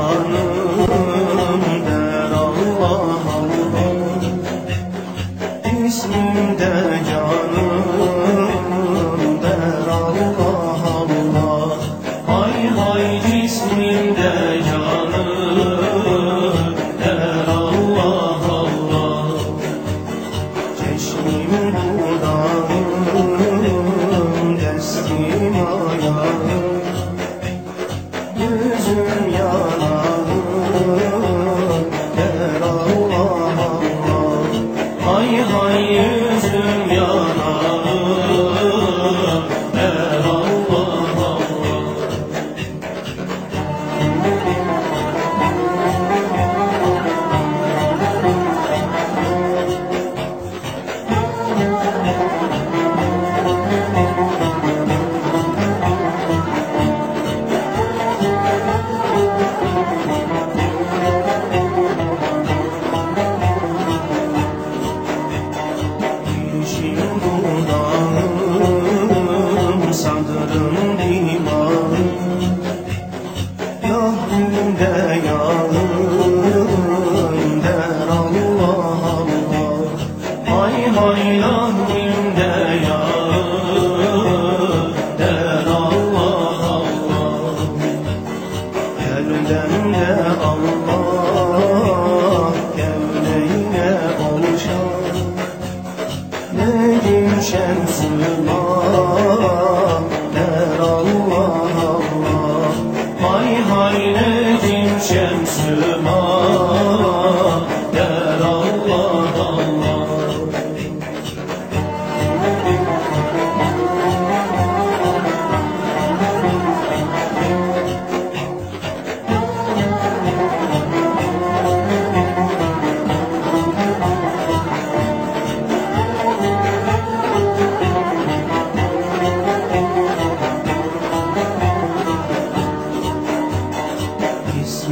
Amanım der Allah Allah İsminde canım der Allah Allah Hay hay cisminde canım der Allah Allah Çeşmim dudağım destim ayağım gözüm yanar. Sana yüzüm yar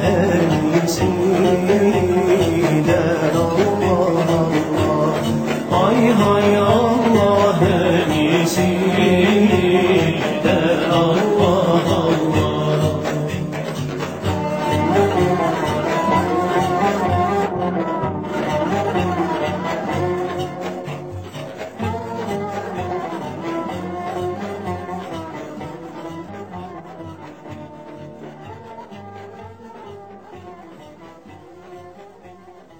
seversin